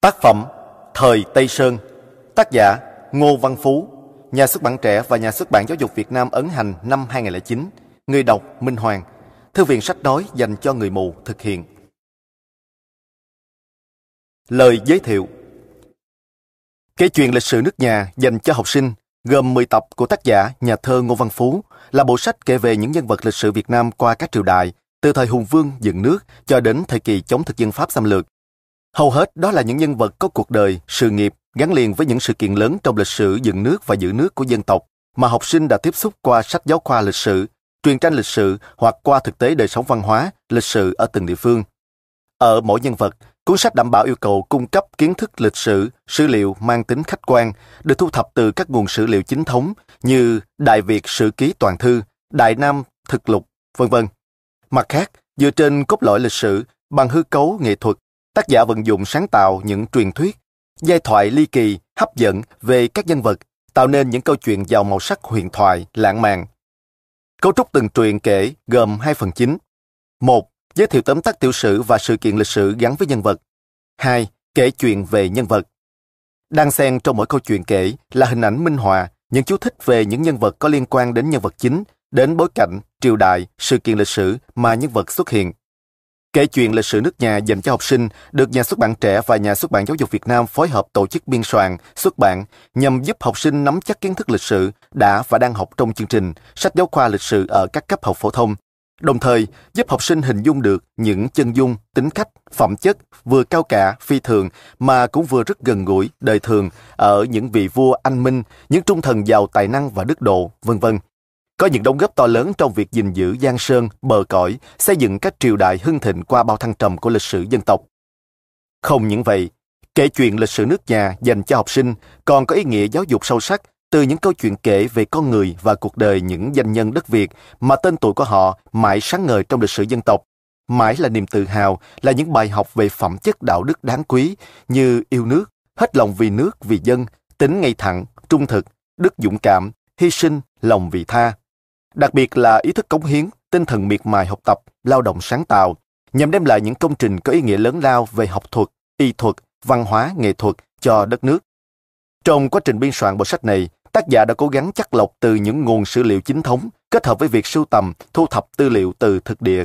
Tác phẩm Thời Tây Sơn. Tác giả Ngô Văn Phú. Nhà xuất bản trẻ và Nhà xuất bản Giáo dục Việt Nam ấn hành năm 2009 Người đọc Minh Hoàng. Thư viện sách nói dành cho người mù thực hiện. Lời giới thiệu. Kể chuyện lịch sử nước nhà dành cho học sinh, gồm 10 tập của tác giả, nhà thơ Ngô Văn Phú, là bộ sách kể về những nhân vật lịch sử Việt Nam qua các triều đại, từ thời hùng vương dựng nước cho đến thời kỳ chống thực dân Pháp xâm lược. Hầu hết đó là những nhân vật có cuộc đời, sự nghiệp gắn liền với những sự kiện lớn trong lịch sử dựng nước và giữ nước của dân tộc mà học sinh đã tiếp xúc qua sách giáo khoa lịch sử, truyền tranh lịch sử hoặc qua thực tế đời sống văn hóa, lịch sử ở từng địa phương. Ở mỗi nhân vật, cuốn sách đảm bảo yêu cầu cung cấp kiến thức lịch sử, sử liệu mang tính khách quan, được thu thập từ các nguồn sử liệu chính thống như Đại Việt Sử Ký Toàn Thư, Đại Nam Thực Lục, vân vân. Mặt khác, dựa trên cốt lõi lịch sử, bằng hư cấu nghệ thuật, tác giả vận dụng sáng tạo những truyền thuyết, giai thoại ly kỳ, hấp dẫn về các nhân vật, tạo nên những câu chuyện giàu màu sắc huyền thoại, lãng mạn. Cấu trúc từng truyện kể gồm hai phần chính. một Giới thiệu tóm tắt tiểu sử và sự kiện lịch sử gắn với nhân vật. hai, Kể chuyện về nhân vật. Đang xen trong mỗi câu chuyện kể là hình ảnh minh họa, những chú thích về những nhân vật có liên quan đến nhân vật chính, đến bối cảnh, triều đại, sự kiện lịch sử mà nhân vật xuất hiện. Kể chuyện lịch sử nước nhà dành cho học sinh được Nhà xuất bản trẻ và Nhà xuất bản Giáo dục Việt Nam phối hợp tổ chức biên soạn, xuất bản nhằm giúp học sinh nắm chắc kiến thức lịch sử đã và đang học trong chương trình sách giáo khoa lịch sử ở các cấp học phổ thông, đồng thời giúp học sinh hình dung được những chân dung, tính cách, phẩm chất vừa cao cả, phi thường mà cũng vừa rất gần gũi, đời thường ở những vị vua anh minh, những trung thần giàu tài năng và đức độ, vân vân có những đóng góp to lớn trong việc gìn giữ giang sơn, bờ cõi, xây dựng các triều đại hưng thịnh qua bao thăng trầm của lịch sử dân tộc. Không những vậy, kể chuyện lịch sử nước nhà dành cho học sinh còn có ý nghĩa giáo dục sâu sắc từ những câu chuyện kể về con người và cuộc đời những danh nhân đất Việt mà tên tuổi của họ mãi sáng ngời trong lịch sử dân tộc. Mãi là niềm tự hào, là những bài học về phẩm chất đạo đức đáng quý như yêu nước, hết lòng vì nước, vì dân, tính ngay thẳng, trung thực, đức dũng cảm, hy sinh, lòng vị tha, Đặc biệt là ý thức cống hiến, tinh thần miệt mài học tập, lao động sáng tạo, nhằm đem lại những công trình có ý nghĩa lớn lao về học thuật, y thuật, văn hóa, nghệ thuật cho đất nước. Trong quá trình biên soạn bộ sách này, tác giả đã cố gắng chắc lọc từ những nguồn sử liệu chính thống, kết hợp với việc sưu tầm, thu thập tư liệu từ thực địa.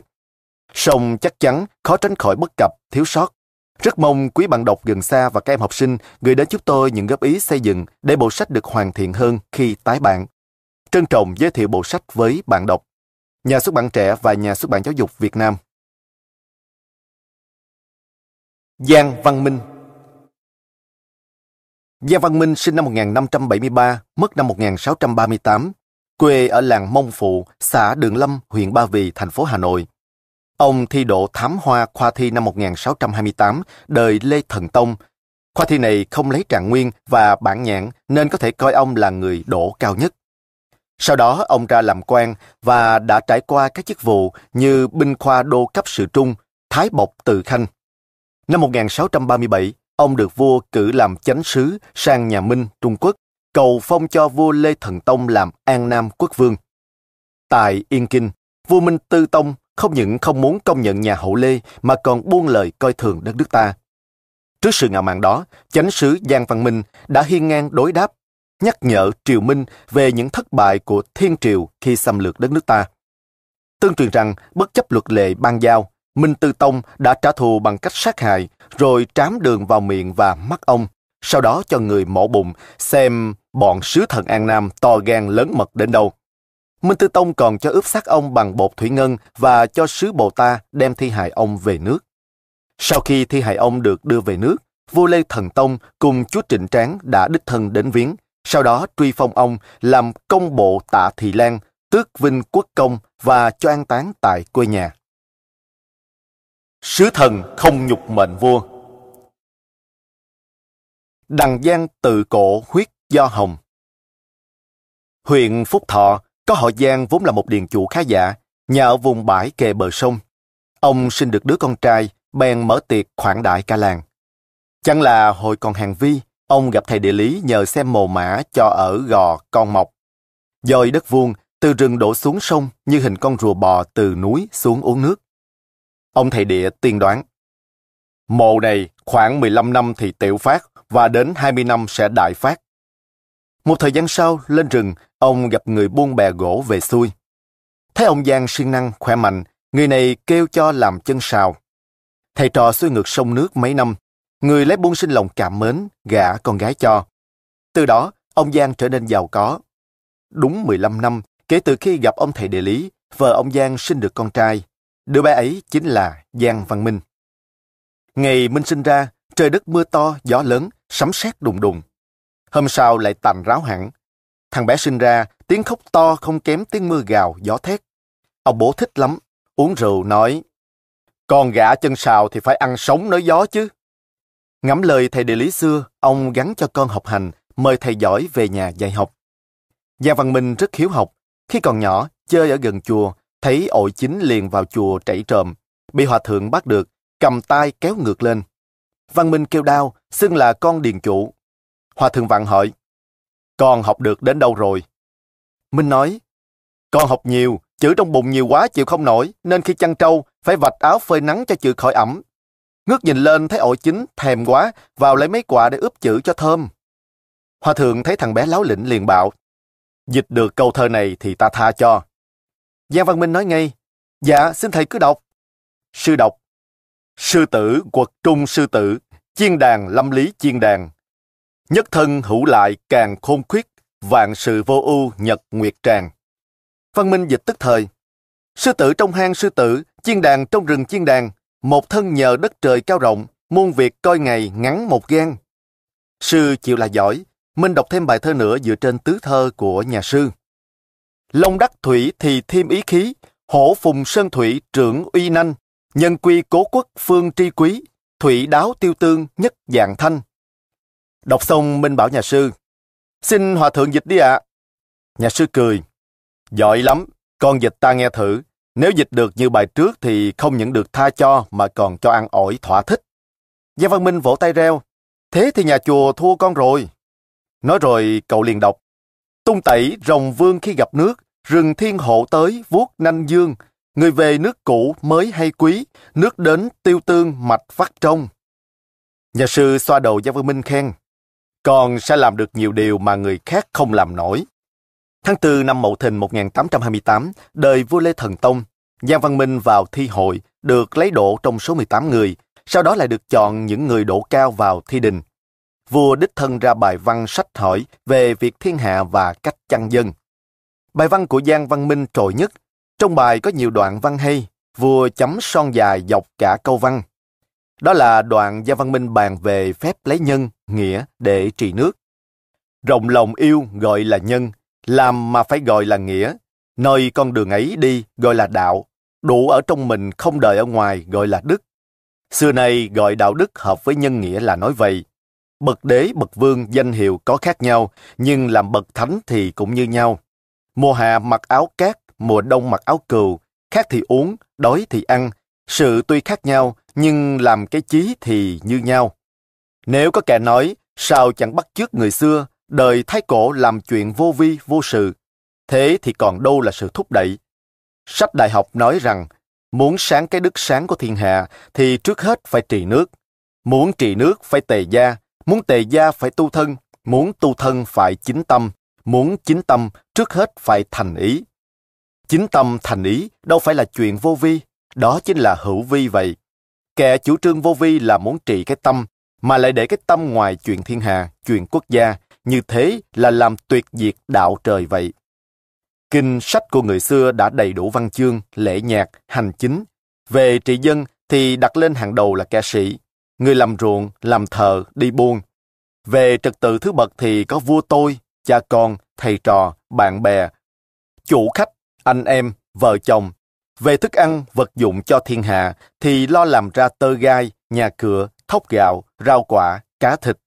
Song chắc chắn khó tránh khỏi bất cập, thiếu sót. Rất mong quý bạn đọc gần xa và các em học sinh gửi đến chúng tôi những góp ý xây dựng để bộ sách được hoàn thiện hơn khi tái bản trân trọng giới thiệu bộ sách với bạn đọc, nhà xuất bản trẻ và nhà xuất bản giáo dục Việt Nam. Giang Văn Minh Giang Văn Minh sinh năm 1573, mất năm 1638, quê ở làng Mông Phụ, xã Đường Lâm, huyện Ba Vì, thành phố Hà Nội. Ông thi đỗ thám hoa khoa thi năm 1628, đời Lê Thần Tông. Khoa thi này không lấy trạng nguyên và bản nhãn nên có thể coi ông là người đỗ cao nhất. Sau đó ông ra làm quan và đã trải qua các chức vụ như binh khoa đô cấp sự trung, thái bộc từ khanh. Năm 1637, ông được vua cử làm chánh sứ sang nhà Minh, Trung Quốc, cầu phong cho vua Lê Thần Tông làm An Nam quốc vương. Tại Yên Kinh, vua Minh Tư Tông không những không muốn công nhận nhà hậu Lê mà còn buông lời coi thường đất nước ta. Trước sự ngạo mạn đó, chánh sứ Giang Văn Minh đã hiên ngang đối đáp nhắc nhở Triều Minh về những thất bại của Thiên Triều khi xâm lược đất nước ta. Tương truyền rằng, bất chấp luật lệ ban giao, Minh Tư Tông đã trả thù bằng cách sát hại, rồi trám đường vào miệng và mắt ông, sau đó cho người mổ bụng xem bọn sứ thần An Nam to gan lớn mật đến đâu. Minh Tư Tông còn cho ướp xác ông bằng bột thủy ngân và cho sứ Bồ Ta đem thi hài ông về nước. Sau khi thi hài ông được đưa về nước, vua Lê Thần Tông cùng chúa Trịnh Tráng đã đích thân đến viếng, sau đó truy phong ông làm công bộ tạ Thị Lan, tước vinh quốc công và cho an táng tại quê nhà. Sứ thần không nhục mệnh vua Đằng Giang tự cổ huyết do hồng Huyện Phúc Thọ có họ Giang vốn là một điền chủ khá giả, nhà ở vùng bãi kề bờ sông. Ông sinh được đứa con trai, bèn mở tiệc khoản đại cả làng. Chẳng là hồi còn hàng vi, Ông gặp thầy địa lý nhờ xem mồ mã cho ở gò con mọc. Dòi đất vuông, từ rừng đổ xuống sông như hình con rùa bò từ núi xuống uống nước. Ông thầy địa tiên đoán. mồ này khoảng 15 năm thì tiểu phát và đến 20 năm sẽ đại phát. Một thời gian sau, lên rừng, ông gặp người buôn bè gỗ về xuôi. Thấy ông Giang siêng năng, khỏe mạnh, người này kêu cho làm chân sào. Thầy trò xuôi ngược sông nước mấy năm, người lấy buôn sinh lòng cảm mến, gả con gái cho. Từ đó, ông Giang trở nên giàu có. Đúng 15 năm, kể từ khi gặp ông thầy địa lý, vợ ông Giang sinh được con trai. Đứa bé ấy chính là Giang Văn Minh. Ngày Minh sinh ra, trời đất mưa to, gió lớn, sấm sét đùng đùng. Hôm sau lại tành ráo hẳn. Thằng bé sinh ra, tiếng khóc to không kém tiếng mưa gào, gió thét. Ông bố thích lắm, uống rượu nói, con gã chân sào thì phải ăn sống nói gió chứ. Ngắm lời thầy địa lý xưa, ông gắn cho con học hành, mời thầy giỏi về nhà dạy học. Gia Văn Minh rất hiếu học. Khi còn nhỏ, chơi ở gần chùa, thấy ội chính liền vào chùa chảy trộm. Bị hòa thượng bắt được, cầm tay kéo ngược lên. Văn Minh kêu đau, xưng là con điền chủ. Hòa thượng vặn hỏi, con học được đến đâu rồi? Minh nói, con học nhiều, chữ trong bụng nhiều quá chịu không nổi, nên khi chăn trâu, phải vạch áo phơi nắng cho chữ khỏi ẩm. Ngước nhìn lên thấy ổi chính, thèm quá, vào lấy mấy quả để ướp chữ cho thơm. Hoa thượng thấy thằng bé láo lĩnh liền bảo, dịch được câu thơ này thì ta tha cho. Giang Văn Minh nói ngay, dạ xin thầy cứ đọc. Sư đọc, sư tử quật trung sư tử, chiên đàn lâm lý chiên đàn. Nhất thân hữu lại càng khôn khuyết, vạn sự vô ưu nhật nguyệt tràng. Văn Minh dịch tức thời. Sư tử trong hang sư tử, chiên đàn trong rừng chiên đàn, một thân nhờ đất trời cao rộng, muôn việc coi ngày ngắn một gan. Sư chịu là giỏi, Minh đọc thêm bài thơ nữa dựa trên tứ thơ của nhà sư. Long đắc thủy thì thêm ý khí, hổ phùng sơn thủy trưởng uy nanh, nhân quy cố quốc phương tri quý, thủy đáo tiêu tương nhất dạng thanh. Đọc xong Minh bảo nhà sư, xin hòa thượng dịch đi ạ. Nhà sư cười, giỏi lắm, con dịch ta nghe thử, nếu dịch được như bài trước thì không những được tha cho mà còn cho ăn ổi thỏa thích. Gia Văn Minh vỗ tay reo, thế thì nhà chùa thua con rồi. Nói rồi cậu liền đọc, tung tẩy rồng vương khi gặp nước, rừng thiên hộ tới vuốt nanh dương, người về nước cũ mới hay quý, nước đến tiêu tương mạch vắt trong. Nhà sư xoa đầu Gia Văn Minh khen, Còn sẽ làm được nhiều điều mà người khác không làm nổi. Tháng 4 năm Mậu Thìn 1828, đời vua Lê Thần Tông, Giang Văn Minh vào thi hội, được lấy độ trong số 18 người, sau đó lại được chọn những người độ cao vào thi đình. Vua đích thân ra bài văn sách hỏi về việc thiên hạ và cách chăn dân. Bài văn của Giang Văn Minh trội nhất. Trong bài có nhiều đoạn văn hay, vua chấm son dài dọc cả câu văn. Đó là đoạn Giang Văn Minh bàn về phép lấy nhân, nghĩa để trị nước. Rộng lòng yêu gọi là nhân, làm mà phải gọi là nghĩa. Nơi con đường ấy đi gọi là đạo. Đủ ở trong mình không đợi ở ngoài gọi là đức. Xưa nay gọi đạo đức hợp với nhân nghĩa là nói vậy. Bậc đế, bậc vương, danh hiệu có khác nhau, nhưng làm bậc thánh thì cũng như nhau. Mùa hạ mặc áo cát, mùa đông mặc áo cừu, khác thì uống, đói thì ăn. Sự tuy khác nhau, nhưng làm cái chí thì như nhau. Nếu có kẻ nói, sao chẳng bắt chước người xưa, đời thái cổ làm chuyện vô vi, vô sự. Thế thì còn đâu là sự thúc đẩy. Sách đại học nói rằng, muốn sáng cái đức sáng của thiên hạ thì trước hết phải trị nước. Muốn trị nước phải tề gia, muốn tề gia phải tu thân, muốn tu thân phải chính tâm, muốn chính tâm trước hết phải thành ý. Chính tâm thành ý đâu phải là chuyện vô vi, đó chính là hữu vi vậy. Kẻ chủ trương vô vi là muốn trị cái tâm, mà lại để cái tâm ngoài chuyện thiên hạ, chuyện quốc gia, như thế là làm tuyệt diệt đạo trời vậy. Kinh sách của người xưa đã đầy đủ văn chương, lễ nhạc, hành chính. Về trị dân thì đặt lên hàng đầu là ca sĩ, người làm ruộng, làm thợ đi buôn. Về trật tự thứ bậc thì có vua tôi, cha con, thầy trò, bạn bè, chủ khách, anh em, vợ chồng. Về thức ăn, vật dụng cho thiên hạ thì lo làm ra tơ gai, nhà cửa, thóc gạo, rau quả, cá thịt.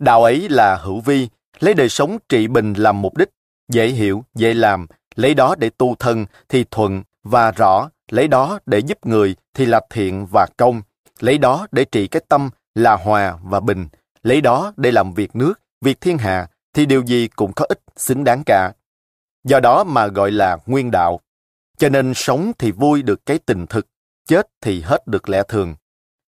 Đạo ấy là hữu vi, lấy đời sống trị bình làm mục đích, dễ hiểu, dễ làm, lấy đó để tu thân thì thuận và rõ, lấy đó để giúp người thì là thiện và công, lấy đó để trị cái tâm là hòa và bình, lấy đó để làm việc nước, việc thiên hạ thì điều gì cũng có ích xứng đáng cả. Do đó mà gọi là nguyên đạo. Cho nên sống thì vui được cái tình thực, chết thì hết được lẽ thường.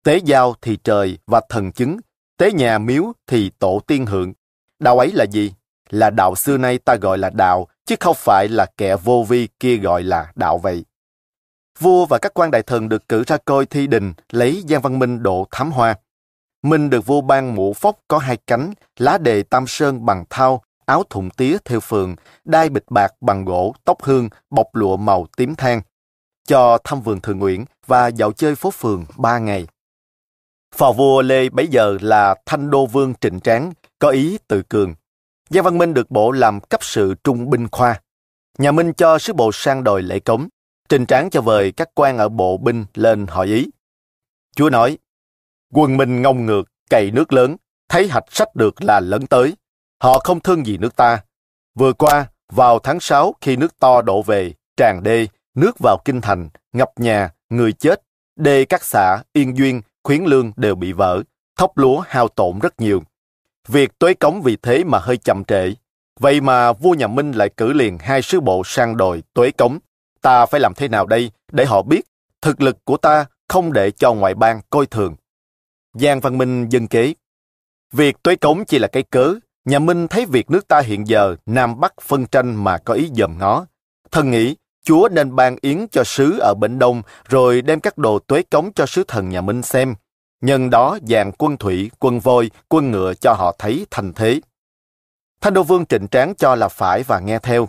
Tế giao thì trời và thần chứng, tế nhà miếu thì tổ tiên hưởng. Đạo ấy là gì? Là đạo xưa nay ta gọi là đạo, chứ không phải là kẻ vô vi kia gọi là đạo vậy. Vua và các quan đại thần được cử ra coi thi đình lấy Giang Văn Minh độ thám hoa. Minh được vua ban mũ phốc có hai cánh, lá đề tam sơn bằng thao, áo thụng tía theo phường, đai bịch bạc bằng gỗ, tóc hương, bọc lụa màu tím than. Cho thăm vườn thường nguyện và dạo chơi phố phường ba ngày. Phò vua Lê bấy giờ là Thanh Đô Vương Trịnh Tráng, có ý tự cường. Giang Văn Minh được bộ làm cấp sự trung binh khoa. Nhà Minh cho sứ bộ sang đòi lễ cống. Trình Tráng cho vời các quan ở bộ binh lên hỏi ý. Chúa nói, quân Minh ngông ngược, cày nước lớn, thấy hạch sách được là lớn tới. Họ không thương gì nước ta. Vừa qua, vào tháng 6 khi nước to đổ về, tràn đê, nước vào kinh thành, ngập nhà, người chết, đê các xã, yên duyên, khuyến lương đều bị vỡ, thóc lúa hao tổn rất nhiều. Việc tuế cống vì thế mà hơi chậm trễ. Vậy mà vua nhà Minh lại cử liền hai sứ bộ sang đòi tuế cống. Ta phải làm thế nào đây để họ biết thực lực của ta không để cho ngoại bang coi thường. Giang Văn Minh dân kế. Việc tuế cống chỉ là cái cớ. Nhà Minh thấy việc nước ta hiện giờ Nam Bắc phân tranh mà có ý dòm ngó. Thân nghĩ Chúa nên ban yến cho sứ ở Bệnh Đông rồi đem các đồ tuế cống cho sứ thần nhà Minh xem. Nhân đó dàn quân thủy, quân voi, quân ngựa cho họ thấy thành thế. Thanh Đô Vương trịnh tráng cho là phải và nghe theo.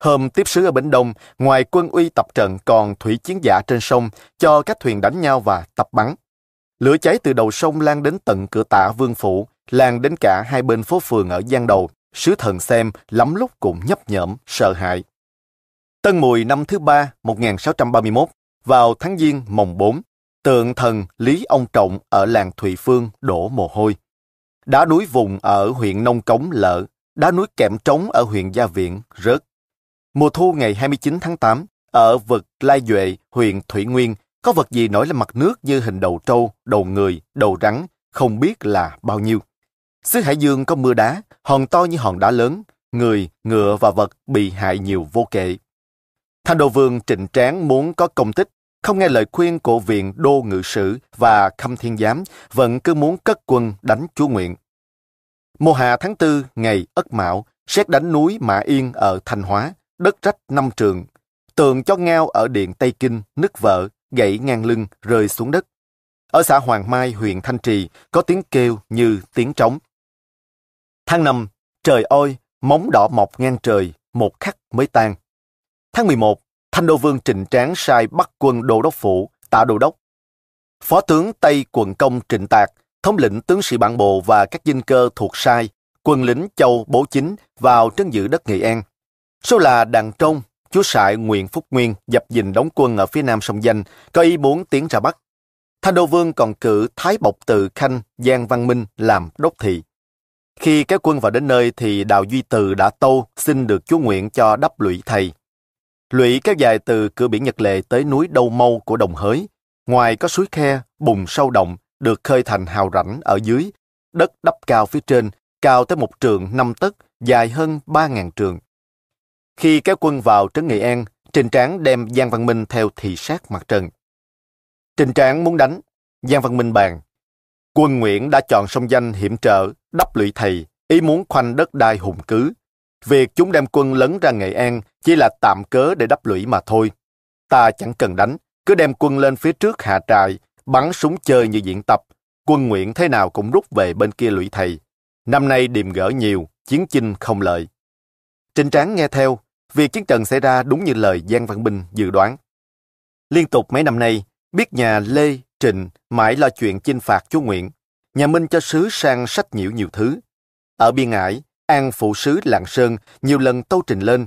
Hôm tiếp sứ ở Bến Đông, ngoài quân uy tập trận còn thủy chiến giả trên sông cho các thuyền đánh nhau và tập bắn. Lửa cháy từ đầu sông lan đến tận cửa tả vương phủ, lan đến cả hai bên phố phường ở gian đầu. Sứ thần xem lắm lúc cũng nhấp nhởm, sợ hãi. Tân Mùi năm thứ ba 1631, vào tháng Giêng mồng 4, tượng thần Lý Ông Trọng ở làng Thụy Phương đổ mồ hôi. Đá núi vùng ở huyện Nông Cống lỡ, đá núi kẹm trống ở huyện Gia Viễn rớt. Mùa thu ngày 29 tháng 8, ở vực Lai Duệ, huyện Thủy Nguyên, có vật gì nổi lên mặt nước như hình đầu trâu, đầu người, đầu rắn, không biết là bao nhiêu. Xứ Hải Dương có mưa đá, hòn to như hòn đá lớn, người, ngựa và vật bị hại nhiều vô kể. Thanh Đô Vương Trịnh Tráng muốn có công tích, không nghe lời khuyên của viện Đô Ngự Sử và Khâm Thiên Giám, vẫn cứ muốn cất quân đánh chúa Nguyện. Mùa hạ tháng tư ngày Ất Mão, xét đánh núi Mã Yên ở Thanh Hóa, đất rách năm trường. Tường cho ngao ở điện Tây Kinh, nứt vỡ, gãy ngang lưng, rơi xuống đất. Ở xã Hoàng Mai, huyện Thanh Trì, có tiếng kêu như tiếng trống. Tháng năm, trời ơi, móng đỏ mọc ngang trời, một khắc mới tan. Tháng 11, Thanh Đô Vương Trịnh Tráng sai bắt quân Đô Đốc Phủ, tạ Đô Đốc. Phó tướng Tây quận công Trịnh Tạc, thống lĩnh tướng sĩ bản bộ và các dinh cơ thuộc sai, quân lính Châu Bố Chính vào trấn giữ đất Nghệ An. Số là Đàn Trông, chúa sại Nguyễn Phúc Nguyên dập dình đóng quân ở phía nam sông Danh, có ý muốn tiến ra Bắc. Thanh Đô Vương còn cử Thái Bộc Từ Khanh, Giang Văn Minh làm đốc thị. Khi các quân vào đến nơi thì Đào Duy Từ đã tâu xin được chúa nguyện cho đắp lũy thầy. Lũy kéo dài từ cửa biển Nhật Lệ tới núi Đâu Mâu của Đồng Hới. Ngoài có suối khe, bùng sâu động, được khơi thành hào rảnh ở dưới. Đất đắp cao phía trên, cao tới một trường năm tấc, dài hơn ba ngàn trường. Khi kéo quân vào trấn Nghệ An, Trình Tráng đem Giang Văn Minh theo thị sát mặt trận. Trình Tráng muốn đánh, Giang Văn Minh bàn. Quân Nguyễn đã chọn sông danh hiểm trợ, đắp lụy thầy, ý muốn khoanh đất đai hùng cứ, Việc chúng đem quân lấn ra Nghệ An chỉ là tạm cớ để đắp lũy mà thôi. Ta chẳng cần đánh, cứ đem quân lên phía trước hạ trại, bắn súng chơi như diễn tập. Quân nguyện thế nào cũng rút về bên kia lũy thầy. Năm nay điềm gỡ nhiều, chiến chinh không lợi. trinh Tráng nghe theo, việc chiến trận xảy ra đúng như lời Giang Văn Binh dự đoán. Liên tục mấy năm nay, biết nhà Lê, trịnh mãi lo chuyện chinh phạt chúa Nguyện. Nhà Minh cho sứ sang sách nhiễu nhiều thứ. Ở biên ải, An phụ sứ Lạng Sơn nhiều lần tâu trình lên.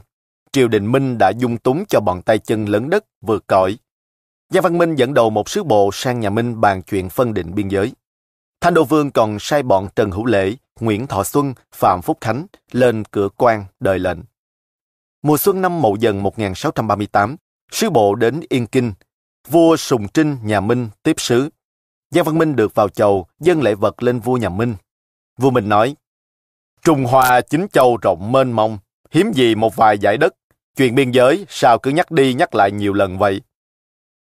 Triều đình Minh đã dung túng cho bọn tay chân lớn đất vượt cõi. Giang Văn Minh dẫn đầu một sứ bộ sang nhà Minh bàn chuyện phân định biên giới. Thanh Đô Vương còn sai bọn Trần Hữu Lễ, Nguyễn Thọ Xuân, Phạm Phúc Khánh lên cửa quan đợi lệnh. Mùa xuân năm Mậu Dần 1638, sứ bộ đến Yên Kinh. Vua Sùng Trinh nhà Minh tiếp sứ. Giang Văn Minh được vào chầu, dân lễ vật lên vua nhà Minh. Vua Minh nói, Trung Hoa chính châu rộng mênh mông, hiếm gì một vài giải đất. Chuyện biên giới sao cứ nhắc đi nhắc lại nhiều lần vậy?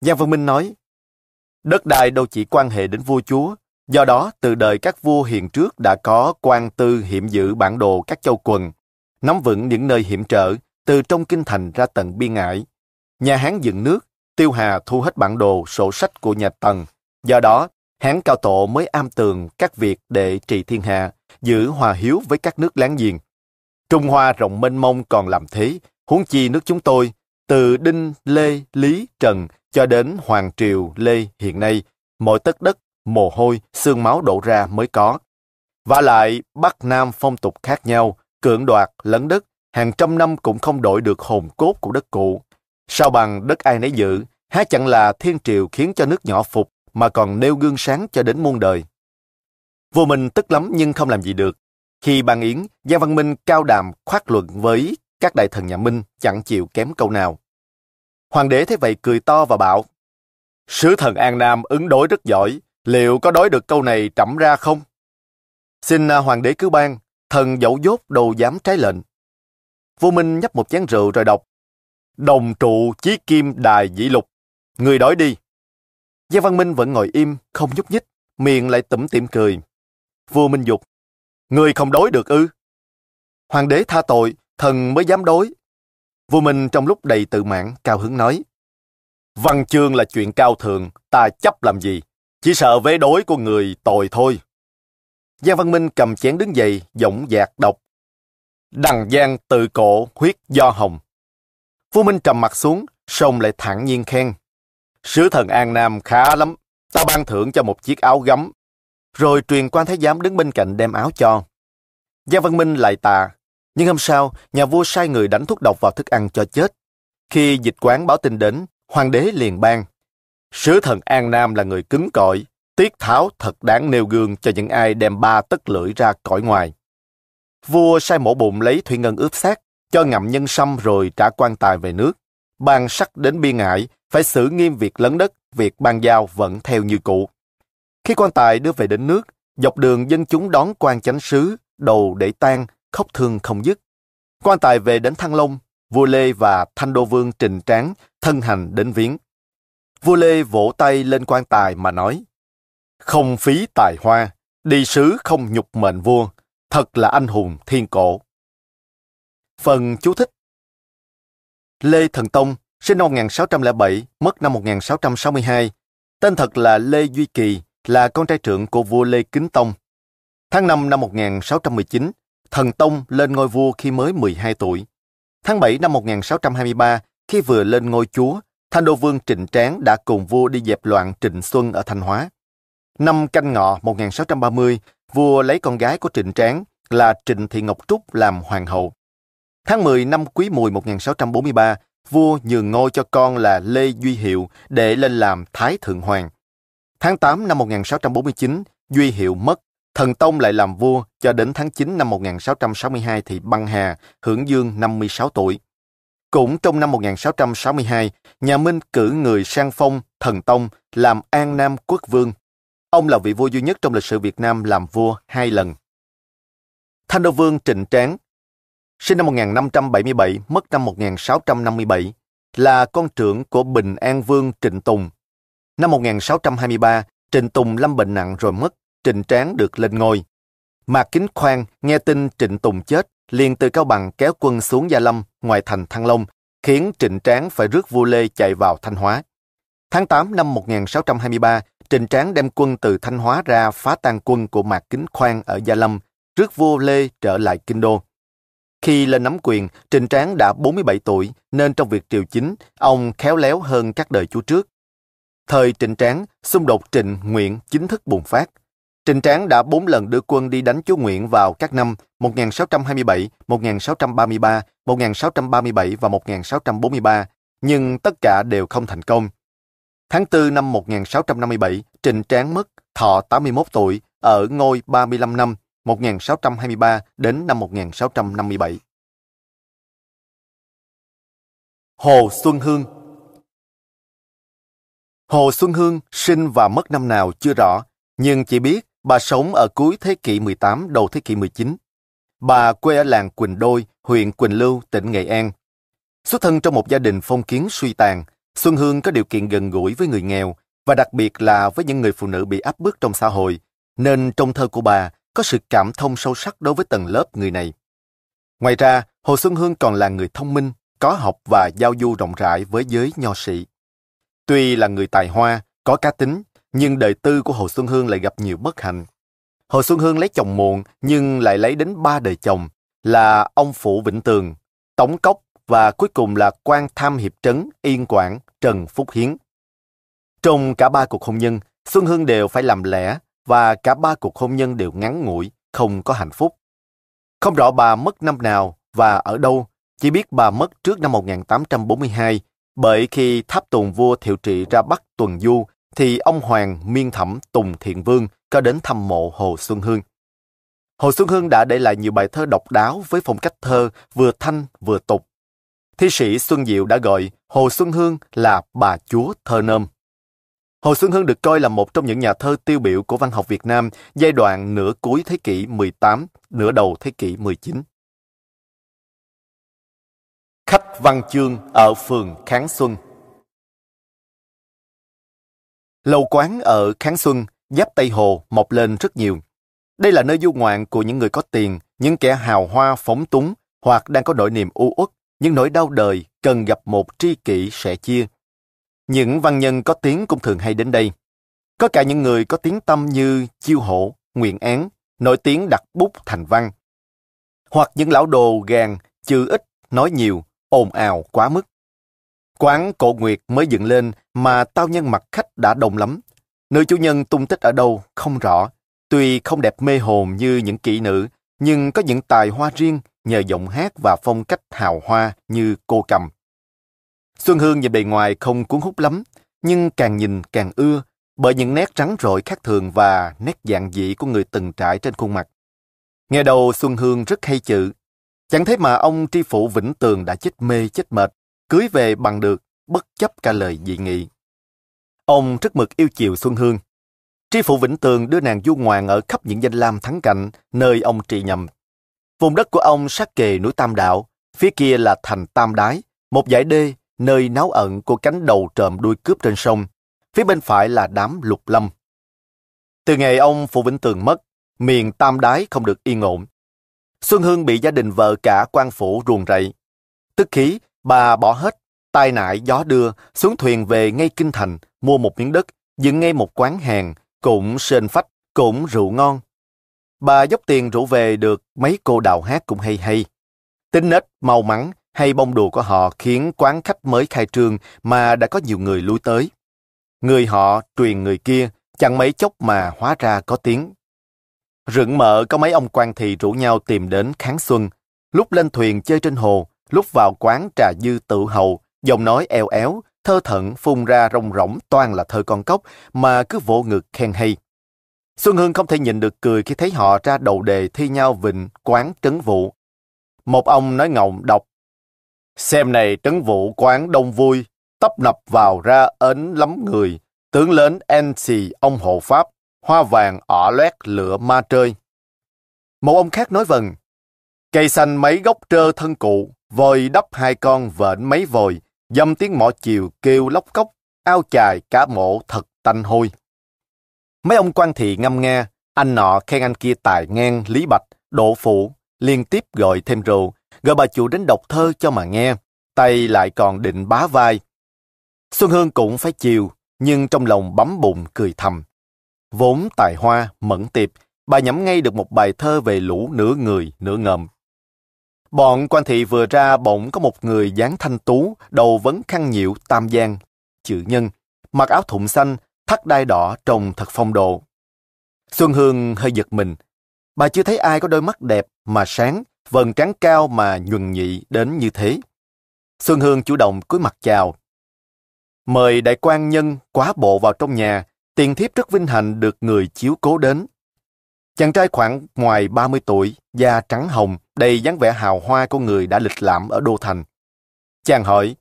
Giang Văn Minh nói, Đất đai đâu chỉ quan hệ đến vua chúa, do đó từ đời các vua hiền trước đã có quan tư hiểm giữ bản đồ các châu quần, nắm vững những nơi hiểm trở từ trong kinh thành ra tận biên ải. Nhà Hán dựng nước, Tiêu Hà thu hết bản đồ, sổ sách của nhà Tần. Do đó, Hán Cao Tổ mới am tường các việc để trị thiên hạ, giữ hòa hiếu với các nước láng giềng. Trung Hoa rộng mênh mông còn làm thế, huống chi nước chúng tôi, từ Đinh, Lê, Lý, Trần cho đến Hoàng Triều, Lê hiện nay, mọi tất đất, mồ hôi, xương máu đổ ra mới có. Và lại, Bắc Nam phong tục khác nhau, cưỡng đoạt, lấn đất, hàng trăm năm cũng không đổi được hồn cốt của đất cũ. Sao bằng đất ai nấy giữ, há chẳng là thiên triều khiến cho nước nhỏ phục, mà còn nêu gương sáng cho đến muôn đời. Vua Minh tức lắm nhưng không làm gì được. Khi bàn yến, Giang Văn Minh cao đàm khoác luận với các đại thần nhà Minh chẳng chịu kém câu nào. Hoàng đế thấy vậy cười to và bảo, Sứ thần An Nam ứng đối rất giỏi, liệu có đối được câu này trẫm ra không? Xin à, hoàng đế cứ ban, thần dẫu dốt đồ dám trái lệnh. Vua Minh nhấp một chén rượu rồi đọc, Đồng trụ chí kim đài dĩ lục, người đói đi. Giang Văn Minh vẫn ngồi im, không nhúc nhích, miệng lại tủm tỉm cười. Vua Minh dục, người không đối được ư? Hoàng đế tha tội, thần mới dám đối. Vua Minh trong lúc đầy tự mãn, cao hứng nói, Văn chương là chuyện cao thượng, ta chấp làm gì? Chỉ sợ vế đối của người tội thôi. Giang Văn Minh cầm chén đứng dậy, giọng dạc đọc. Đằng Giang tự cổ, huyết do hồng. Vua Minh trầm mặt xuống, sông lại thẳng nhiên khen. Sứ thần An Nam khá lắm, ta ban thưởng cho một chiếc áo gấm. Rồi truyền quan thái giám đứng bên cạnh đem áo cho. Giang Văn Minh lại tà, nhưng hôm sau, nhà vua sai người đánh thuốc độc vào thức ăn cho chết. Khi dịch quán báo tin đến, hoàng đế liền ban. Sứ thần An Nam là người cứng cỏi, tiết tháo thật đáng nêu gương cho những ai đem ba tất lưỡi ra cõi ngoài. Vua sai mổ bụng lấy thủy ngân ướp xác, cho ngậm nhân sâm rồi trả quan tài về nước. Ban sắc đến biên ngại, phải xử nghiêm việc lấn đất, việc ban giao vẫn theo như cũ. Khi quan tài đưa về đến nước, dọc đường dân chúng đón quan chánh sứ, đầu để tang, khóc thương không dứt. Quan tài về đến Thăng Long, vua Lê và Thanh Đô Vương Trình Tráng thân hành đến viếng. Vua Lê vỗ tay lên quan tài mà nói, không phí tài hoa, đi sứ không nhục mệnh vua, thật là anh hùng thiên cổ. Phần chú thích Lê Thần Tông, sinh năm 1607, mất năm 1662. Tên thật là Lê Duy Kỳ, là con trai trưởng của vua Lê Kính Tông. Tháng 5 năm 1619, Thần Tông lên ngôi vua khi mới 12 tuổi. Tháng 7 năm 1623, khi vừa lên ngôi chúa, Thanh Đô Vương Trịnh Tráng đã cùng vua đi dẹp loạn Trịnh Xuân ở Thanh Hóa. Năm canh ngọ 1630, vua lấy con gái của Trịnh Tráng là Trịnh Thị Ngọc Trúc làm hoàng hậu. Tháng 10 năm Quý Mùi 1643, vua nhường ngôi cho con là Lê Duy Hiệu để lên làm Thái Thượng Hoàng. Tháng 8 năm 1649, Duy Hiệu mất, Thần Tông lại làm vua cho đến tháng 9 năm 1662 thì băng hà, hưởng dương 56 tuổi. Cũng trong năm 1662, nhà Minh cử người sang phong Thần Tông làm An Nam Quốc Vương. Ông là vị vua duy nhất trong lịch sử Việt Nam làm vua hai lần. Thanh Đô Vương Trịnh Tráng, sinh năm 1577, mất năm 1657, là con trưởng của Bình An Vương Trịnh Tùng. Năm 1623, Trịnh Tùng lâm bệnh nặng rồi mất, Trịnh Tráng được lên ngôi. Mạc Kính Khoan nghe tin Trịnh Tùng chết, liền từ Cao Bằng kéo quân xuống Gia Lâm, ngoài thành Thăng Long, khiến Trịnh Tráng phải rước vua Lê chạy vào Thanh Hóa. Tháng 8 năm 1623, Trịnh Tráng đem quân từ Thanh Hóa ra phá tan quân của Mạc Kính Khoan ở Gia Lâm, rước vua Lê trở lại Kinh Đô. Khi lên nắm quyền, Trịnh Tráng đã 47 tuổi, nên trong việc triều chính, ông khéo léo hơn các đời chúa trước. Thời Trịnh Tráng, xung đột Trịnh Nguyện chính thức bùng phát. Trịnh Tráng đã bốn lần đưa quân đi đánh chúa Nguyện vào các năm 1627, 1633, 1637 và 1643, nhưng tất cả đều không thành công. Tháng 4 năm 1657, Trịnh Tráng mất, thọ 81 tuổi, ở ngôi 35 năm, 1623 đến năm 1657. Hồ Xuân Hương Hồ Xuân Hương sinh và mất năm nào chưa rõ, nhưng chỉ biết bà sống ở cuối thế kỷ 18 đầu thế kỷ 19. Bà quê ở làng Quỳnh Đôi, huyện Quỳnh Lưu, tỉnh Nghệ An. Xuất thân trong một gia đình phong kiến suy tàn, Xuân Hương có điều kiện gần gũi với người nghèo và đặc biệt là với những người phụ nữ bị áp bức trong xã hội, nên trong thơ của bà có sự cảm thông sâu sắc đối với tầng lớp người này. Ngoài ra, Hồ Xuân Hương còn là người thông minh, có học và giao du rộng rãi với giới nho sĩ. Tuy là người tài hoa, có cá tính, nhưng đời tư của Hồ Xuân Hương lại gặp nhiều bất hạnh. Hồ Xuân Hương lấy chồng muộn nhưng lại lấy đến ba đời chồng là ông Phụ Vĩnh Tường, Tống Cốc và cuối cùng là quan tham hiệp trấn Yên Quảng Trần Phúc Hiến. Trong cả ba cuộc hôn nhân, Xuân Hương đều phải làm lẽ và cả ba cuộc hôn nhân đều ngắn ngủi, không có hạnh phúc. Không rõ bà mất năm nào và ở đâu, chỉ biết bà mất trước năm 1842 bởi khi tháp tùng vua thiệu trị ra Bắc tuần du thì ông Hoàng Miên Thẩm Tùng Thiện Vương có đến thăm mộ Hồ Xuân Hương. Hồ Xuân Hương đã để lại nhiều bài thơ độc đáo với phong cách thơ vừa thanh vừa tục. Thi sĩ Xuân Diệu đã gọi Hồ Xuân Hương là bà chúa thơ nôm. Hồ Xuân Hương được coi là một trong những nhà thơ tiêu biểu của văn học Việt Nam giai đoạn nửa cuối thế kỷ 18, nửa đầu thế kỷ 19 văn chương ở phường Kháng Xuân Lầu quán ở Kháng Xuân, giáp Tây Hồ mọc lên rất nhiều. Đây là nơi du ngoạn của những người có tiền, những kẻ hào hoa phóng túng hoặc đang có nỗi niềm u uất, những nỗi đau đời cần gặp một tri kỷ sẻ chia. Những văn nhân có tiếng cũng thường hay đến đây. Có cả những người có tiếng tâm như Chiêu Hổ, Nguyện Án, nổi tiếng đặt bút thành văn. Hoặc những lão đồ gàn, chữ ít, nói nhiều, ồn ào quá mức. Quán cổ nguyệt mới dựng lên mà tao nhân mặt khách đã đông lắm. Nữ chủ nhân tung tích ở đâu không rõ. Tuy không đẹp mê hồn như những kỹ nữ, nhưng có những tài hoa riêng nhờ giọng hát và phong cách hào hoa như cô cầm. Xuân Hương nhìn bề ngoài không cuốn hút lắm, nhưng càng nhìn càng ưa bởi những nét trắng rội khác thường và nét dạng dị của người từng trải trên khuôn mặt. Nghe đầu Xuân Hương rất hay chữ. Chẳng thế mà ông tri phủ Vĩnh Tường đã chết mê chết mệt, cưới về bằng được, bất chấp cả lời dị nghị. Ông rất mực yêu chiều Xuân Hương. Tri phủ Vĩnh Tường đưa nàng du ngoạn ở khắp những danh lam thắng cảnh, nơi ông trị nhầm. Vùng đất của ông sát kề núi Tam Đạo, phía kia là thành Tam Đái, một dải đê, nơi náo ẩn của cánh đầu trộm đuôi cướp trên sông. Phía bên phải là đám lục lâm. Từ ngày ông Phụ Vĩnh Tường mất, miền Tam Đái không được yên ổn. Xuân Hương bị gia đình vợ cả quan phủ ruồng rậy. Tức khí, bà bỏ hết, tai nại gió đưa, xuống thuyền về ngay kinh thành, mua một miếng đất, dựng ngay một quán hàng, cũng sên phách, cũng rượu ngon. Bà dốc tiền rủ về được mấy cô đào hát cũng hay hay. Tính nết, mau mắn hay bông đùa của họ khiến quán khách mới khai trương mà đã có nhiều người lui tới. Người họ truyền người kia, chẳng mấy chốc mà hóa ra có tiếng. Rựng mợ có mấy ông quan thị rủ nhau tìm đến kháng xuân, lúc lên thuyền chơi trên hồ, lúc vào quán trà dư tự hầu, giọng nói eo éo, thơ thận phun ra rong rỗng toàn là thơ con cốc mà cứ vỗ ngực khen hay. Xuân Hương không thể nhìn được cười khi thấy họ ra đầu đề thi nhau vịnh quán trấn vụ. Một ông nói ngọng đọc Xem này trấn vụ quán đông vui, tấp nập vào ra ến lắm người, tướng lớn NC ông hộ Pháp, hoa vàng ỏ loét lửa ma trơi. Một ông khác nói vần, cây xanh mấy gốc trơ thân cụ, vòi đắp hai con vện mấy vòi, dâm tiếng mỏ chiều kêu lóc cốc, ao chài cá mổ thật tanh hôi. Mấy ông quan thị ngâm nga, anh nọ khen anh kia tài ngang, lý bạch, độ phụ, liên tiếp gọi thêm rượu, gọi bà chủ đến đọc thơ cho mà nghe, tay lại còn định bá vai. Xuân Hương cũng phải chiều, nhưng trong lòng bấm bụng cười thầm. Vốn tài hoa, mẫn tiệp, bà nhắm ngay được một bài thơ về lũ nửa người, nửa ngầm. Bọn quan thị vừa ra bỗng có một người dáng thanh tú, đầu vấn khăn nhiễu tam giang, chữ nhân, mặc áo thụng xanh, thắt đai đỏ trông thật phong độ. Xuân Hương hơi giật mình. Bà chưa thấy ai có đôi mắt đẹp mà sáng, vần trán cao mà nhuần nhị đến như thế. Xuân Hương chủ động cúi mặt chào. Mời đại quan nhân quá bộ vào trong nhà, tiền thiếp rất vinh hạnh được người chiếu cố đến. Chàng trai khoảng ngoài 30 tuổi, da trắng hồng, đầy dáng vẻ hào hoa của người đã lịch lãm ở Đô Thành. Chàng hỏi,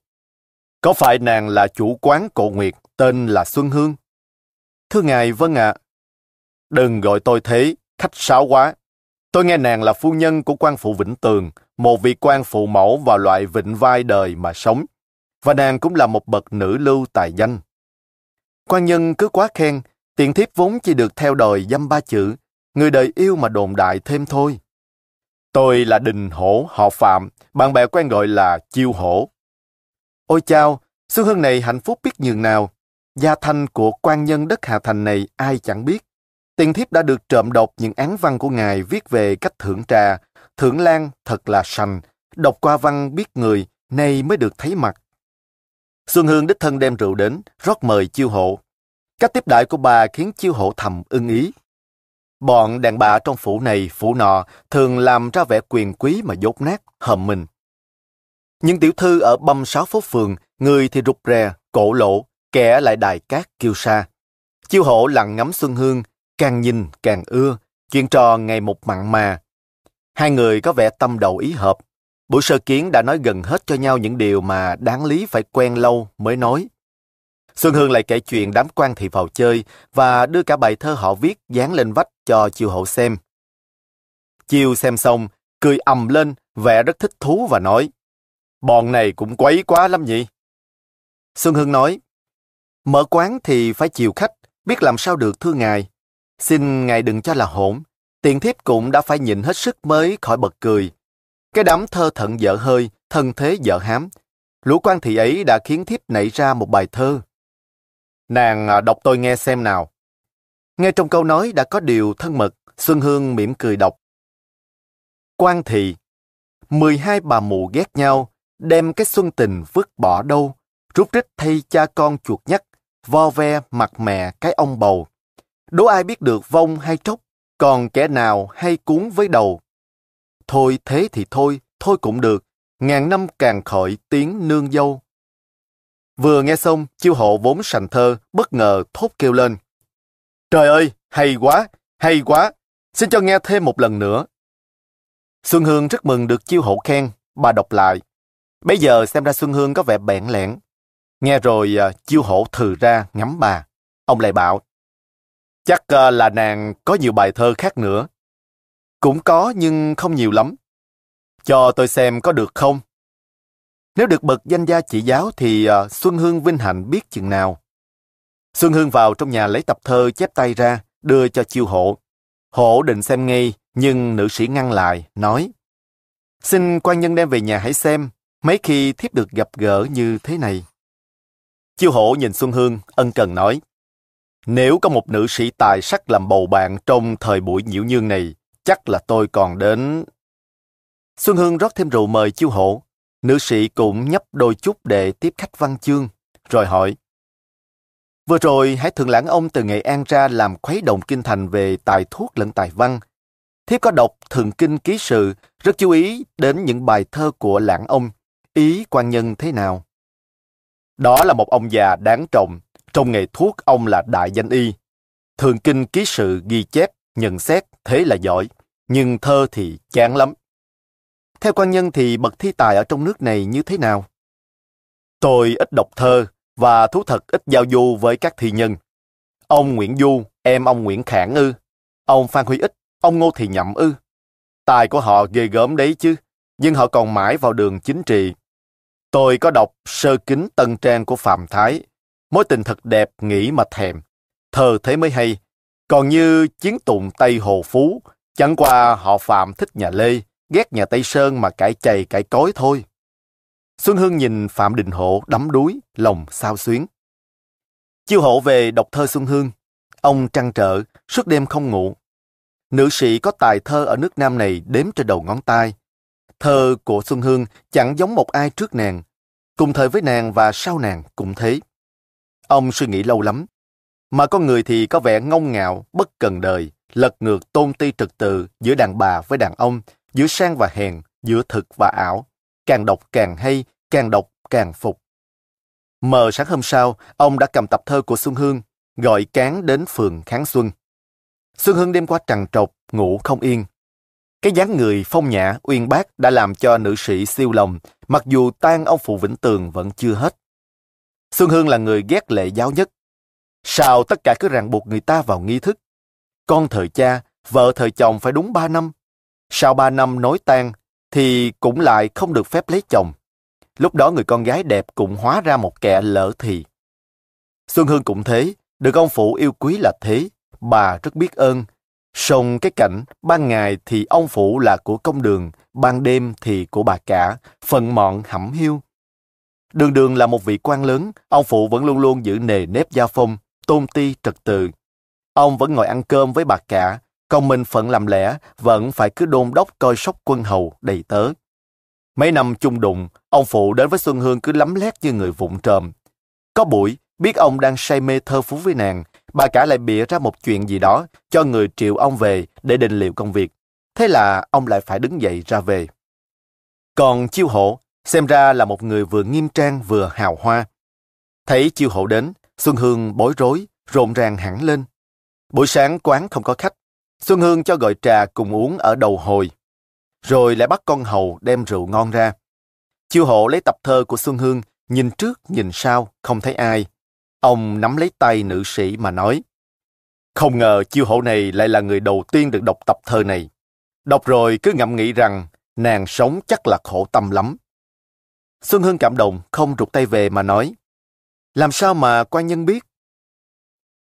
có phải nàng là chủ quán cộ nguyệt tên là Xuân Hương? Thưa ngài, vâng ạ. Đừng gọi tôi thế, khách sáo quá. Tôi nghe nàng là phu nhân của quan phụ Vĩnh Tường, một vị quan phụ mẫu và loại vịnh vai đời mà sống. Và nàng cũng là một bậc nữ lưu tài danh quan nhân cứ quá khen, tiền thiếp vốn chỉ được theo đòi dăm ba chữ, người đời yêu mà đồn đại thêm thôi. Tôi là Đình Hổ, họ Phạm, bạn bè quen gọi là Chiêu Hổ. Ôi chao, Xuân Hưng này hạnh phúc biết nhường nào. Gia thanh của quan nhân đất Hà Thành này ai chẳng biết. Tiền thiếp đã được trộm đọc những án văn của ngài viết về cách thưởng trà. Thưởng lan thật là sành. Đọc qua văn biết người, nay mới được thấy mặt. Xuân Hương đích thân đem rượu đến, rót mời chiêu hộ. Cách tiếp đại của bà khiến chiêu hộ thầm ưng ý. Bọn đàn bà trong phủ này, phủ nọ thường làm ra vẻ quyền quý mà dốt nát, hầm mình. Những tiểu thư ở băm sáu phố phường, người thì rụt rè, cổ lộ, kẻ lại đài cát kiêu sa. Chiêu hộ lặng ngắm Xuân Hương, càng nhìn càng ưa, chuyện trò ngày một mặn mà. Hai người có vẻ tâm đầu ý hợp. Buổi sơ kiến đã nói gần hết cho nhau những điều mà đáng lý phải quen lâu mới nói. Xuân Hương lại kể chuyện đám quan thị vào chơi và đưa cả bài thơ họ viết dán lên vách cho Chiêu Hậu xem. Chiêu xem xong, cười ầm lên, vẻ rất thích thú và nói Bọn này cũng quấy quá lắm nhỉ? Xuân Hương nói Mở quán thì phải chiều khách, biết làm sao được thưa ngài. Xin ngài đừng cho là hỗn, tiền thiếp cũng đã phải nhịn hết sức mới khỏi bật cười. Cái đám thơ thận dở hơi, thân thế dở hám. Lũ quan thị ấy đã khiến thiếp nảy ra một bài thơ. Nàng à, đọc tôi nghe xem nào. Nghe trong câu nói đã có điều thân mật, Xuân Hương mỉm cười đọc. Quan thị, 12 bà mụ ghét nhau, đem cái xuân tình vứt bỏ đâu, rút rít thay cha con chuột nhắt, vo ve mặt mẹ cái ông bầu. Đố ai biết được vong hay trốc, còn kẻ nào hay cuốn với đầu. Thôi thế thì thôi, thôi cũng được, ngàn năm càng khỏi tiếng nương dâu. Vừa nghe xong, chiêu hộ vốn sành thơ, bất ngờ thốt kêu lên. Trời ơi, hay quá, hay quá, xin cho nghe thêm một lần nữa. Xuân Hương rất mừng được chiêu hộ khen, bà đọc lại. Bây giờ xem ra Xuân Hương có vẻ bẽn lẽn. Nghe rồi à, chiêu hổ thừ ra ngắm bà. Ông lại bảo, chắc à, là nàng có nhiều bài thơ khác nữa. Cũng có nhưng không nhiều lắm. Cho tôi xem có được không? Nếu được bậc danh gia chỉ giáo thì uh, Xuân Hương vinh hạnh biết chừng nào. Xuân Hương vào trong nhà lấy tập thơ chép tay ra, đưa cho chiêu hộ. Hộ định xem ngay, nhưng nữ sĩ ngăn lại, nói Xin quan nhân đem về nhà hãy xem, mấy khi thiếp được gặp gỡ như thế này. Chiêu hổ nhìn Xuân Hương, ân cần nói Nếu có một nữ sĩ tài sắc làm bầu bạn trong thời buổi nhiễu nhương này, chắc là tôi còn đến... Xuân Hương rót thêm rượu mời chiêu hổ. Nữ sĩ cũng nhấp đôi chút để tiếp khách văn chương, rồi hỏi Vừa rồi, hãy Thượng Lãng ông từ Nghệ An ra làm khuấy động kinh thành về tài thuốc lẫn tài văn. Thiếp có đọc Thường Kinh Ký Sự, rất chú ý đến những bài thơ của Lãng ông. Ý quan nhân thế nào? Đó là một ông già đáng trọng. Trong nghề thuốc, ông là đại danh y. Thường Kinh Ký Sự ghi chép, nhận xét, thế là giỏi. Nhưng thơ thì chán lắm. Theo quan nhân thì bậc thi tài ở trong nước này như thế nào? Tôi ít đọc thơ, và thú thật ít giao du với các thi nhân. Ông Nguyễn Du, em ông Nguyễn Khảng ư. Ông Phan Huy Ích, ông Ngô Thị Nhậm ư. Tài của họ ghê gớm đấy chứ, nhưng họ còn mãi vào đường chính trị. Tôi có đọc sơ kính tân trang của Phạm Thái. Mối tình thật đẹp, nghĩ mà thèm. Thơ thế mới hay. Còn như chiến tụng Tây Hồ Phú, chẳng qua họ Phạm thích nhà Lê, ghét nhà Tây Sơn mà cãi chày cãi cối thôi. Xuân Hương nhìn Phạm Đình Hộ đắm đuối, lòng sao xuyến. Chiêu hộ về đọc thơ Xuân Hương. Ông trăn trở, suốt đêm không ngủ. Nữ sĩ có tài thơ ở nước Nam này đếm trên đầu ngón tay. Thơ của Xuân Hương chẳng giống một ai trước nàng. Cùng thời với nàng và sau nàng cũng thế. Ông suy nghĩ lâu lắm. Mà con người thì có vẻ ngông ngạo, bất cần đời, lật ngược tôn ti trật tự giữa đàn bà với đàn ông, giữa sang và hèn, giữa thực và ảo, càng đọc càng hay, càng đọc càng phục. Mờ sáng hôm sau, ông đã cầm tập thơ của Xuân Hương, gọi cán đến phường Kháng Xuân. Xuân Hương đêm qua trằn trọc, ngủ không yên. Cái dáng người phong nhã, uyên bác đã làm cho nữ sĩ siêu lòng, mặc dù tan ông phụ Vĩnh Tường vẫn chưa hết. Xuân Hương là người ghét lệ giáo nhất. Sao tất cả cứ ràng buộc người ta vào nghi thức? Con thời cha, vợ thời chồng phải đúng ba năm. Sau ba năm nối tan, thì cũng lại không được phép lấy chồng. Lúc đó người con gái đẹp cũng hóa ra một kẻ lỡ thì. Xuân Hương cũng thế, Được ông phụ yêu quý là thế, bà rất biết ơn. Sông cái cảnh, ban ngày thì ông phụ là của công đường, ban đêm thì của bà cả, phần mọn hẩm hiu. Đường đường là một vị quan lớn, ông phụ vẫn luôn luôn giữ nề nếp gia phong, tôn ti trật tự. Ông vẫn ngồi ăn cơm với bà cả, còn mình phận làm lẽ vẫn phải cứ đôn đốc coi sóc quân hầu đầy tớ. Mấy năm chung đụng, ông phụ đến với Xuân Hương cứ lắm lét như người vụng trộm. Có buổi, biết ông đang say mê thơ phú với nàng, bà cả lại bịa ra một chuyện gì đó cho người triệu ông về để định liệu công việc. Thế là ông lại phải đứng dậy ra về. Còn chiêu Hổ, xem ra là một người vừa nghiêm trang vừa hào hoa. Thấy chiêu Hổ đến, Xuân Hương bối rối, rộn ràng hẳn lên. Buổi sáng quán không có khách, Xuân Hương cho gọi trà cùng uống ở đầu hồi. Rồi lại bắt con hầu đem rượu ngon ra. Chiêu hộ lấy tập thơ của Xuân Hương, nhìn trước nhìn sau, không thấy ai. Ông nắm lấy tay nữ sĩ mà nói. Không ngờ chiêu hộ này lại là người đầu tiên được đọc tập thơ này. Đọc rồi cứ ngẫm nghĩ rằng nàng sống chắc là khổ tâm lắm. Xuân Hương cảm động, không rụt tay về mà nói. Làm sao mà quan nhân biết?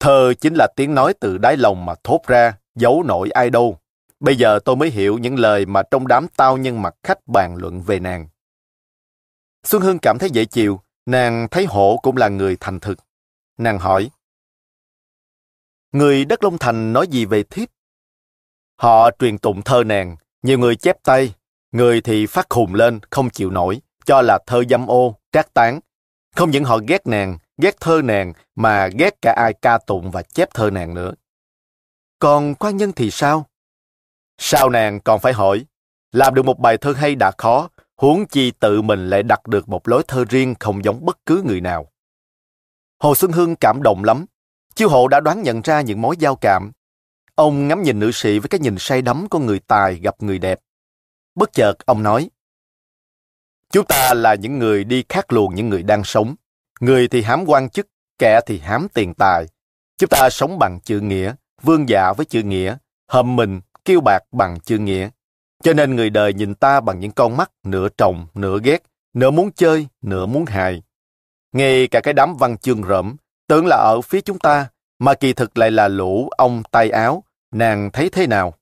Thơ chính là tiếng nói từ đáy lòng mà thốt ra, giấu nổi ai đâu. Bây giờ tôi mới hiểu những lời mà trong đám tao nhân mặt khách bàn luận về nàng. Xuân Hương cảm thấy dễ chịu, nàng thấy hổ cũng là người thành thực. Nàng hỏi, Người đất Long Thành nói gì về thiếp? Họ truyền tụng thơ nàng, nhiều người chép tay, người thì phát khùng lên, không chịu nổi, cho là thơ dâm ô, trác tán. Không những họ ghét nàng, ghét thơ nàng, mà ghét cả ai ca tụng và chép thơ nàng nữa. Còn quan nhân thì sao? Sao nàng còn phải hỏi, làm được một bài thơ hay đã khó, huống chi tự mình lại đặt được một lối thơ riêng không giống bất cứ người nào. Hồ Xuân Hương cảm động lắm. Chiêu hộ đã đoán nhận ra những mối giao cảm. Ông ngắm nhìn nữ sĩ với cái nhìn say đắm của người tài gặp người đẹp. Bất chợt ông nói, Chúng ta là những người đi khác luồng những người đang sống. Người thì hám quan chức, kẻ thì hám tiền tài. Chúng ta sống bằng chữ nghĩa, vương dạ với chữ nghĩa, hầm mình, kiêu bạc bằng chữ nghĩa. Cho nên người đời nhìn ta bằng những con mắt nửa trồng, nửa ghét, nửa muốn chơi, nửa muốn hại. Ngay cả cái đám văn chương rỡm, tưởng là ở phía chúng ta, mà kỳ thực lại là lũ ông tay áo, nàng thấy thế nào?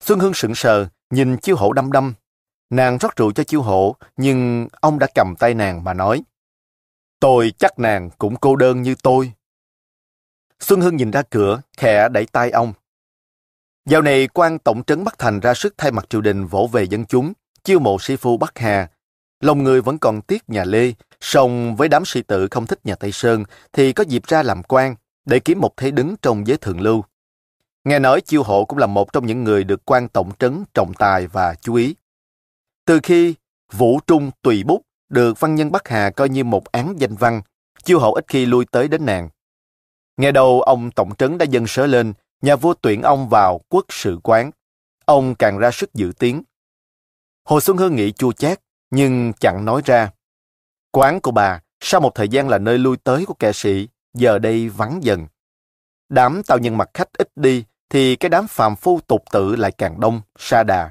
Xuân Hương sững sờ, nhìn chiêu hộ đăm đăm. Nàng rót rượu cho chiêu hộ, nhưng ông đã cầm tay nàng mà nói. Tôi chắc nàng cũng cô đơn như tôi. Xuân Hương nhìn ra cửa, khẽ đẩy tay ông. Dạo này quan tổng trấn Bắc Thành ra sức thay mặt triều đình vỗ về dân chúng, chiêu mộ sĩ phu Bắc Hà. Lòng người vẫn còn tiếc nhà Lê, song với đám sĩ tử không thích nhà Tây Sơn thì có dịp ra làm quan để kiếm một thế đứng trong giới thượng lưu. Nghe nói chiêu hộ cũng là một trong những người được quan tổng trấn trọng tài và chú ý. Từ khi Vũ Trung tùy bút được văn nhân Bắc Hà coi như một án danh văn, chiêu hậu ít khi lui tới đến nàng. Nghe đầu ông tổng trấn đã dân sớ lên, nhà vua tuyển ông vào quốc sự quán. Ông càng ra sức giữ tiếng. Hồ Xuân Hương nghĩ chua chát, nhưng chẳng nói ra. Quán của bà, sau một thời gian là nơi lui tới của kẻ sĩ, giờ đây vắng dần. Đám tàu nhân mặt khách ít đi, thì cái đám phàm phu tục tử lại càng đông, sa đà.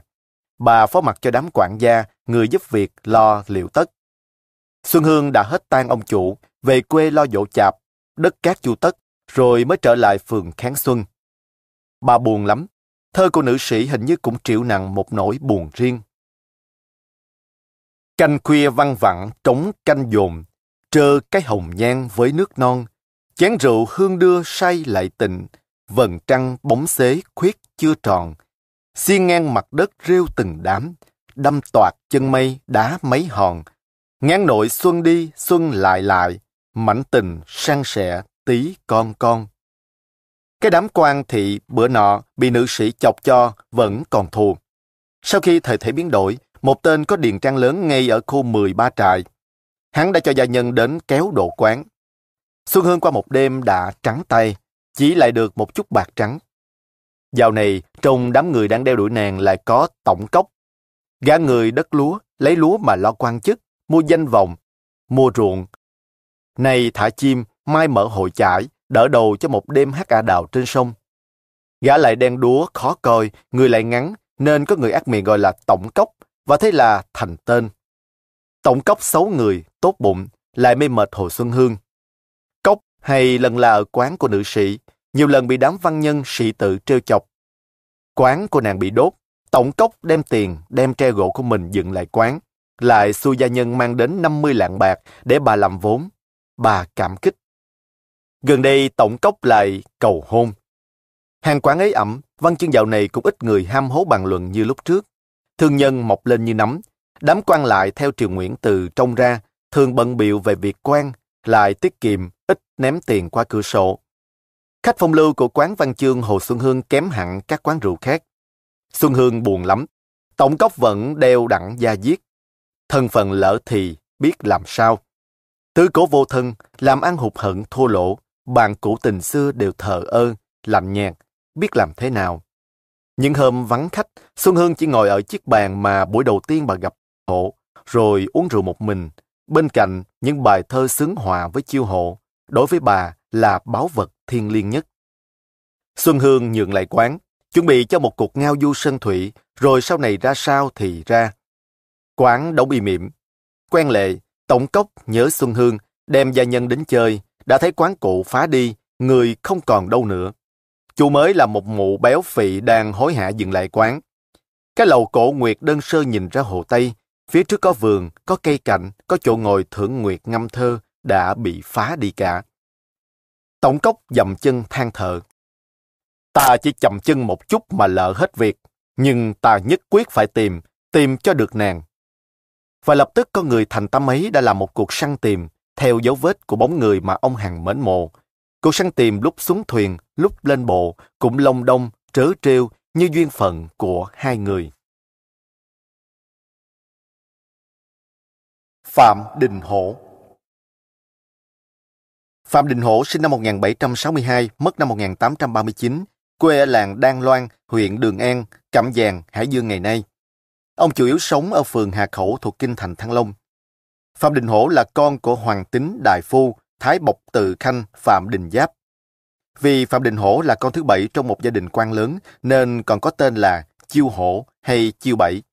Bà phó mặt cho đám quản gia, người giúp việc lo liệu tất. Xuân Hương đã hết tan ông chủ, về quê lo dỗ chạp, đất cát chu tất, rồi mới trở lại phường Kháng Xuân. Bà buồn lắm, thơ của nữ sĩ hình như cũng chịu nặng một nỗi buồn riêng. Canh khuya văng vẳng trống canh dồn, trơ cái hồng nhan với nước non, chén rượu hương đưa say lại tình, vần trăng bóng xế khuyết chưa tròn, xiên ngang mặt đất rêu từng đám, đâm toạc chân mây đá mấy hòn, ngán nội xuân đi xuân lại lại, mảnh tình sang sẻ tí con con. Cái đám quan thị bữa nọ bị nữ sĩ chọc cho vẫn còn thù. Sau khi thời thể biến đổi, một tên có điền trang lớn ngay ở khu 13 trại. Hắn đã cho gia nhân đến kéo độ quán. Xuân Hương qua một đêm đã trắng tay, chỉ lại được một chút bạc trắng. Dạo này, trong đám người đang đeo đuổi nàng lại có tổng cốc. Gã người đất lúa, lấy lúa mà lo quan chức, mua danh vọng, mua ruộng. Này thả chim, mai mở hội chải, đỡ đầu cho một đêm hát ả đào trên sông. Gã lại đen đúa, khó coi, người lại ngắn, nên có người ác miệng gọi là tổng cốc, và thế là thành tên. Tổng cốc xấu người, tốt bụng, lại mê mệt Hồ Xuân Hương. Cốc hay lần là ở quán của nữ sĩ, nhiều lần bị đám văn nhân sĩ tự trêu chọc. Quán của nàng bị đốt, tổng cốc đem tiền, đem tre gỗ của mình dựng lại quán, lại xu gia nhân mang đến 50 lạng bạc để bà làm vốn. Bà cảm kích. Gần đây tổng cốc lại cầu hôn. Hàng quán ấy ẩm, văn chương dạo này cũng ít người ham hố bàn luận như lúc trước. Thương nhân mọc lên như nấm, đám quan lại theo triều Nguyễn từ trong ra, thường bận biệu về việc quan, lại tiết kiệm, ít ném tiền qua cửa sổ. Khách phong lưu của quán văn chương Hồ Xuân Hương kém hẳn các quán rượu khác. Xuân Hương buồn lắm, tổng cốc vẫn đeo đặng gia diết. Thân phận lỡ thì, biết làm sao. Tứ cố vô thân, làm ăn hụt hận thua lỗ, bạn cũ tình xưa đều thờ ơ, lạnh nhạt, biết làm thế nào. Những hôm vắng khách, Xuân Hương chỉ ngồi ở chiếc bàn mà buổi đầu tiên bà gặp hộ, rồi uống rượu một mình. Bên cạnh những bài thơ xứng hòa với chiêu hộ, đối với bà là báu vật thiêng liêng nhất. Xuân Hương nhường lại quán, chuẩn bị cho một cuộc ngao du sân thủy, rồi sau này ra sao thì ra. Quán đóng y miệng. Quen lệ, tổng cốc nhớ Xuân Hương, đem gia nhân đến chơi, đã thấy quán cũ phá đi, người không còn đâu nữa. Chủ mới là một mụ béo phì đang hối hả dừng lại quán. Cái lầu cổ nguyệt đơn sơ nhìn ra hồ Tây, phía trước có vườn, có cây cạnh, có chỗ ngồi thưởng nguyệt ngâm thơ, đã bị phá đi cả. Tổng cốc dầm chân than thở. Ta chỉ chậm chân một chút mà lỡ hết việc, nhưng ta nhất quyết phải tìm, tìm cho được nàng. Và lập tức có người thành tâm ấy đã làm một cuộc săn tìm, theo dấu vết của bóng người mà ông Hằng mến mộ. Cuộc săn tìm lúc xuống thuyền, lúc lên bộ, cũng lông đông, trớ trêu như duyên phận của hai người. Phạm Đình Hổ Phạm Đình Hổ sinh năm 1762, mất năm 1839, quê ở làng Đan Loan, huyện Đường An, Cẩm Giàng, Hải Dương ngày nay. Ông chủ yếu sống ở phường Hà Khẩu thuộc Kinh Thành Thăng Long. Phạm Đình Hổ là con của Hoàng Tính Đại Phu, Thái Bộc Từ Khanh, Phạm Đình Giáp. Vì Phạm Đình Hổ là con thứ bảy trong một gia đình quan lớn nên còn có tên là Chiêu Hổ hay Chiêu Bảy.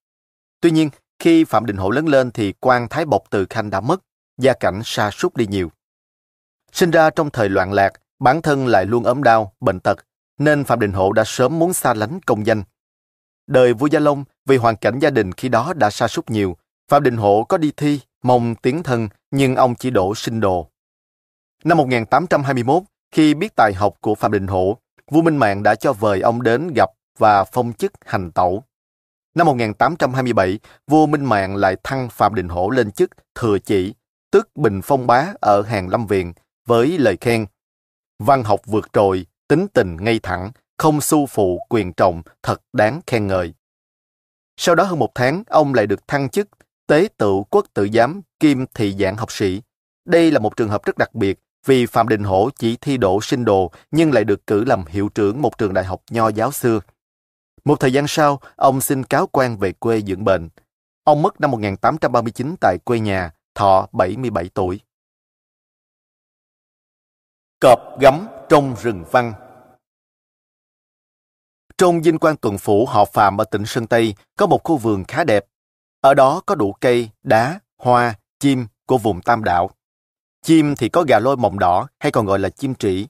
Tuy nhiên, khi Phạm Đình Hổ lớn lên thì quan Thái Bộc Từ Khanh đã mất, gia cảnh sa sút đi nhiều. Sinh ra trong thời loạn lạc, bản thân lại luôn ốm đau, bệnh tật, nên Phạm Đình Hổ đã sớm muốn xa lánh công danh. Đời vua Gia Long vì hoàn cảnh gia đình khi đó đã sa sút nhiều, Phạm Đình Hổ có đi thi, mong tiến thân, nhưng ông chỉ đổ sinh đồ. Năm 1821, khi biết tài học của Phạm Đình Hổ, vua Minh Mạng đã cho vời ông đến gặp và phong chức hành tẩu. Năm 1827, vua Minh Mạng lại thăng Phạm Đình Hổ lên chức thừa chỉ, tức bình phong bá ở hàng Lâm Viện, với lời khen. Văn học vượt trội, tính tình ngay thẳng, không su phụ quyền trọng, thật đáng khen ngợi. Sau đó hơn một tháng, ông lại được thăng chức tế tự quốc tự giám kim thị giảng học sĩ. Đây là một trường hợp rất đặc biệt vì Phạm Đình Hổ chỉ thi đỗ sinh đồ nhưng lại được cử làm hiệu trưởng một trường đại học nho giáo xưa. Một thời gian sau, ông xin cáo quan về quê dưỡng bệnh. Ông mất năm 1839 tại quê nhà, thọ 77 tuổi. Cọp gắm trong rừng văn trong dinh quan tuần phủ họ Phạm ở tỉnh Sơn Tây có một khu vườn khá đẹp. Ở đó có đủ cây, đá, hoa, chim của vùng Tam Đảo. Chim thì có gà lôi mộng đỏ hay còn gọi là chim trĩ,